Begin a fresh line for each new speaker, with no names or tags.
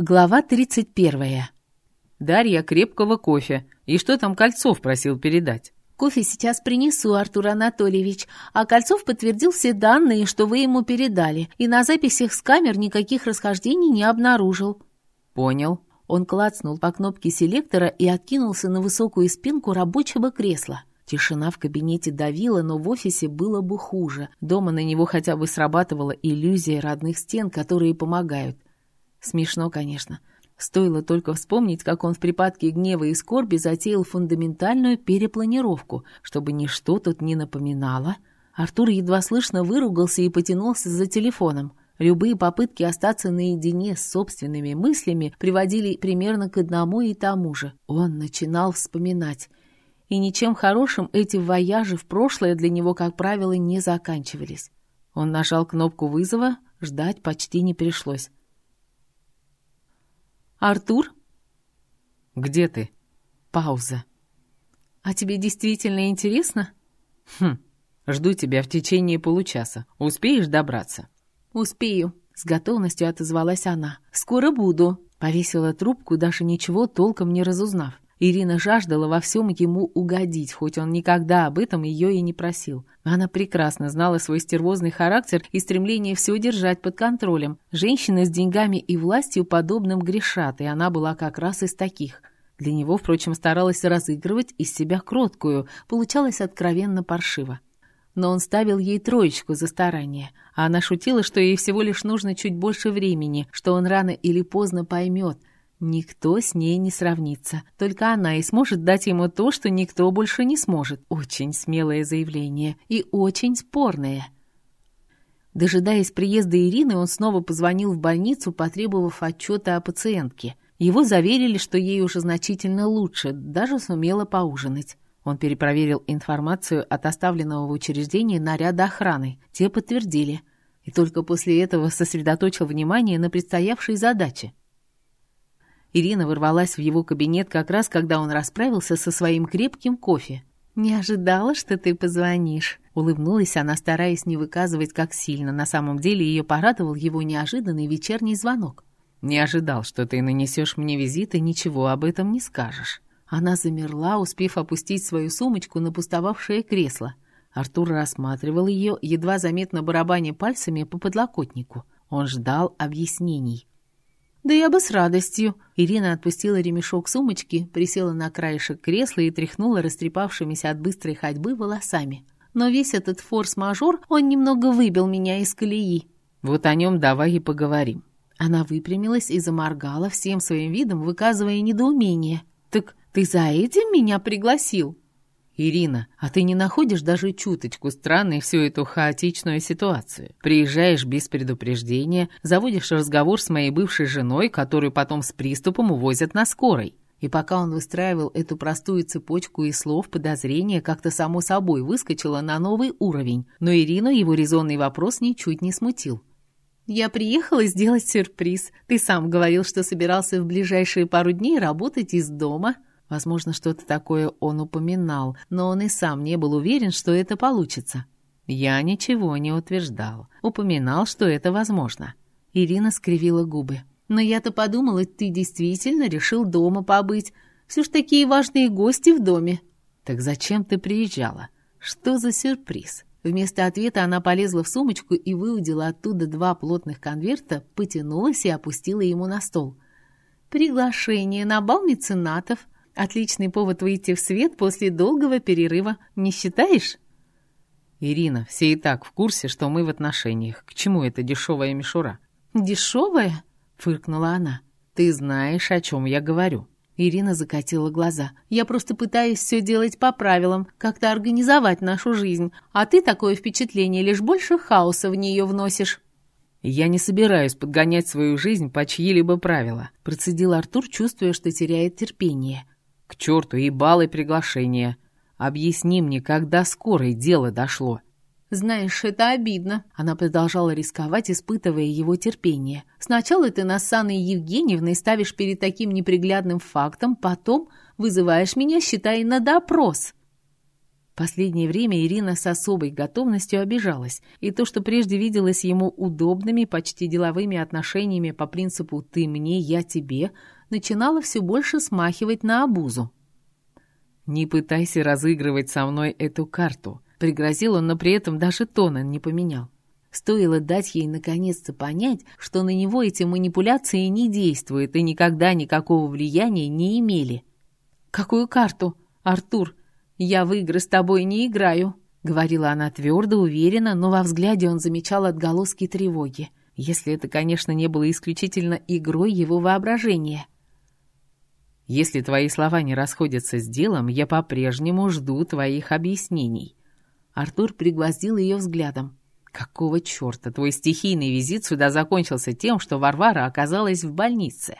Глава 31.
Дарья крепкого кофе. И что там Кольцов просил передать?
Кофе сейчас принесу, Артур Анатольевич. А Кольцов подтвердил все данные, что вы ему передали, и на записях с камер никаких расхождений не обнаружил.
Понял.
Он клацнул по кнопке селектора и откинулся на высокую спинку рабочего кресла. Тишина в кабинете давила, но в офисе было бы хуже. Дома на него хотя бы срабатывала иллюзия родных стен, которые помогают. Смешно, конечно. Стоило только вспомнить, как он в припадке гнева и скорби затеял фундаментальную перепланировку, чтобы ничто тут не напоминало. Артур едва слышно выругался и потянулся за телефоном. Любые попытки остаться наедине с собственными мыслями приводили примерно к одному и тому же. Он начинал вспоминать. И ничем хорошим эти вояжи в прошлое для него, как правило, не заканчивались. Он нажал кнопку вызова, ждать почти не пришлось. «Артур?»
«Где ты?»
Пауза. «А тебе действительно интересно?»
«Хм, жду тебя в течение получаса. Успеешь добраться?»
«Успею», — с готовностью отозвалась она. «Скоро буду», — повесила трубку, даже ничего толком не разузнав. Ирина жаждала во всем ему угодить, хоть он никогда об этом ее и не просил. Она прекрасно знала свой стервозный характер и стремление все держать под контролем. Женщины с деньгами и властью подобным грешат, и она была как раз из таких. Для него, впрочем, старалась разыгрывать из себя кроткую, получалось откровенно паршиво. Но он ставил ей троечку за старание, а она шутила, что ей всего лишь нужно чуть больше времени, что он рано или поздно поймет, Никто с ней не сравнится. Только она и сможет дать ему то, что никто больше не сможет. Очень смелое заявление и очень спорное. Дожидаясь приезда Ирины, он снова позвонил в больницу, потребовав отчета о пациентке. Его заверили, что ей уже значительно лучше, даже сумела поужинать. Он перепроверил информацию от оставленного в учреждении наряда охраны. Те подтвердили. И только после этого сосредоточил внимание на предстоявшей задаче. Ирина ворвалась в его кабинет как раз, когда он расправился со своим крепким кофе. «Не ожидала, что ты позвонишь», — улыбнулась она, стараясь не выказывать, как сильно. На самом деле ее порадовал его неожиданный вечерний звонок.
«Не ожидал, что ты нанесешь мне визит и ничего об этом не скажешь».
Она замерла, успев опустить свою сумочку на пустовавшее кресло. Артур рассматривал ее, едва заметно барабаня пальцами по подлокотнику. Он ждал объяснений. «Да я бы с радостью». Ирина отпустила ремешок сумочки, присела на краешек кресла и тряхнула растрепавшимися от быстрой ходьбы волосами. Но весь этот форс-мажор, он немного выбил меня из колеи.
«Вот о нем давай и поговорим».
Она выпрямилась и заморгала всем своим видом, выказывая недоумение. «Так ты за этим меня пригласил?»
«Ирина, а ты не находишь даже чуточку странной всю эту хаотичную ситуацию? Приезжаешь без предупреждения, заводишь разговор с моей бывшей женой, которую потом с приступом увозят на скорой».
И пока он выстраивал эту простую цепочку из слов, подозрение как-то само собой выскочило на новый уровень, но Ирину его резонный вопрос ничуть не смутил. «Я приехала сделать сюрприз. Ты сам говорил, что собирался в ближайшие пару дней работать из дома». Возможно, что-то такое он упоминал, но он и сам не был уверен, что это получится. Я ничего не утверждал. Упоминал, что это возможно. Ирина скривила губы. «Но я-то подумала, ты действительно решил дома побыть. Все ж такие важные гости в доме». «Так зачем ты приезжала? Что за сюрприз?» Вместо ответа она полезла в сумочку и выудила оттуда два плотных конверта, потянулась и опустила ему на стол. «Приглашение на бал меценатов», Отличный повод выйти в свет после долгого перерыва, не считаешь?
Ирина, все и так в курсе, что мы в отношениях. К чему эта дешевая мишура?
Дешевая? Фыркнула она.
Ты знаешь, о чем я говорю.
Ирина закатила глаза. «Я просто пытаюсь все делать по правилам, как-то организовать нашу жизнь, а ты такое впечатление лишь больше хаоса в нее вносишь».
«Я не собираюсь подгонять свою жизнь по чьи-либо правила»,
процедил Артур, чувствуя, что теряет терпение.
К черту и баллы приглашения. Объясни мне, когда скорой дело дошло.
«Знаешь, это обидно». Она продолжала рисковать, испытывая его терпение. «Сначала ты нас с Анной Евгеньевной ставишь перед таким неприглядным фактом, потом вызываешь меня, считай, на допрос». последнее время Ирина с особой готовностью обижалась, и то, что прежде виделось ему удобными, почти деловыми отношениями по принципу «ты мне, я тебе», начинало все больше смахивать на обузу.
«Не пытайся разыгрывать со мной эту карту», — пригрозил он, но при этом даже тона не поменял.
Стоило дать ей наконец-то понять, что на него эти манипуляции не действуют и никогда никакого влияния не имели. «Какую карту? Артур, я в игры с тобой не играю», — говорила она твердо, уверенно, но во взгляде он замечал отголоски тревоги, если это, конечно, не было исключительно игрой его воображения.
Если твои слова не расходятся с делом, я по-прежнему жду твоих объяснений».
Артур пригвоздил ее взглядом.
«Какого черта твой стихийный визит сюда закончился тем, что Варвара оказалась в больнице?»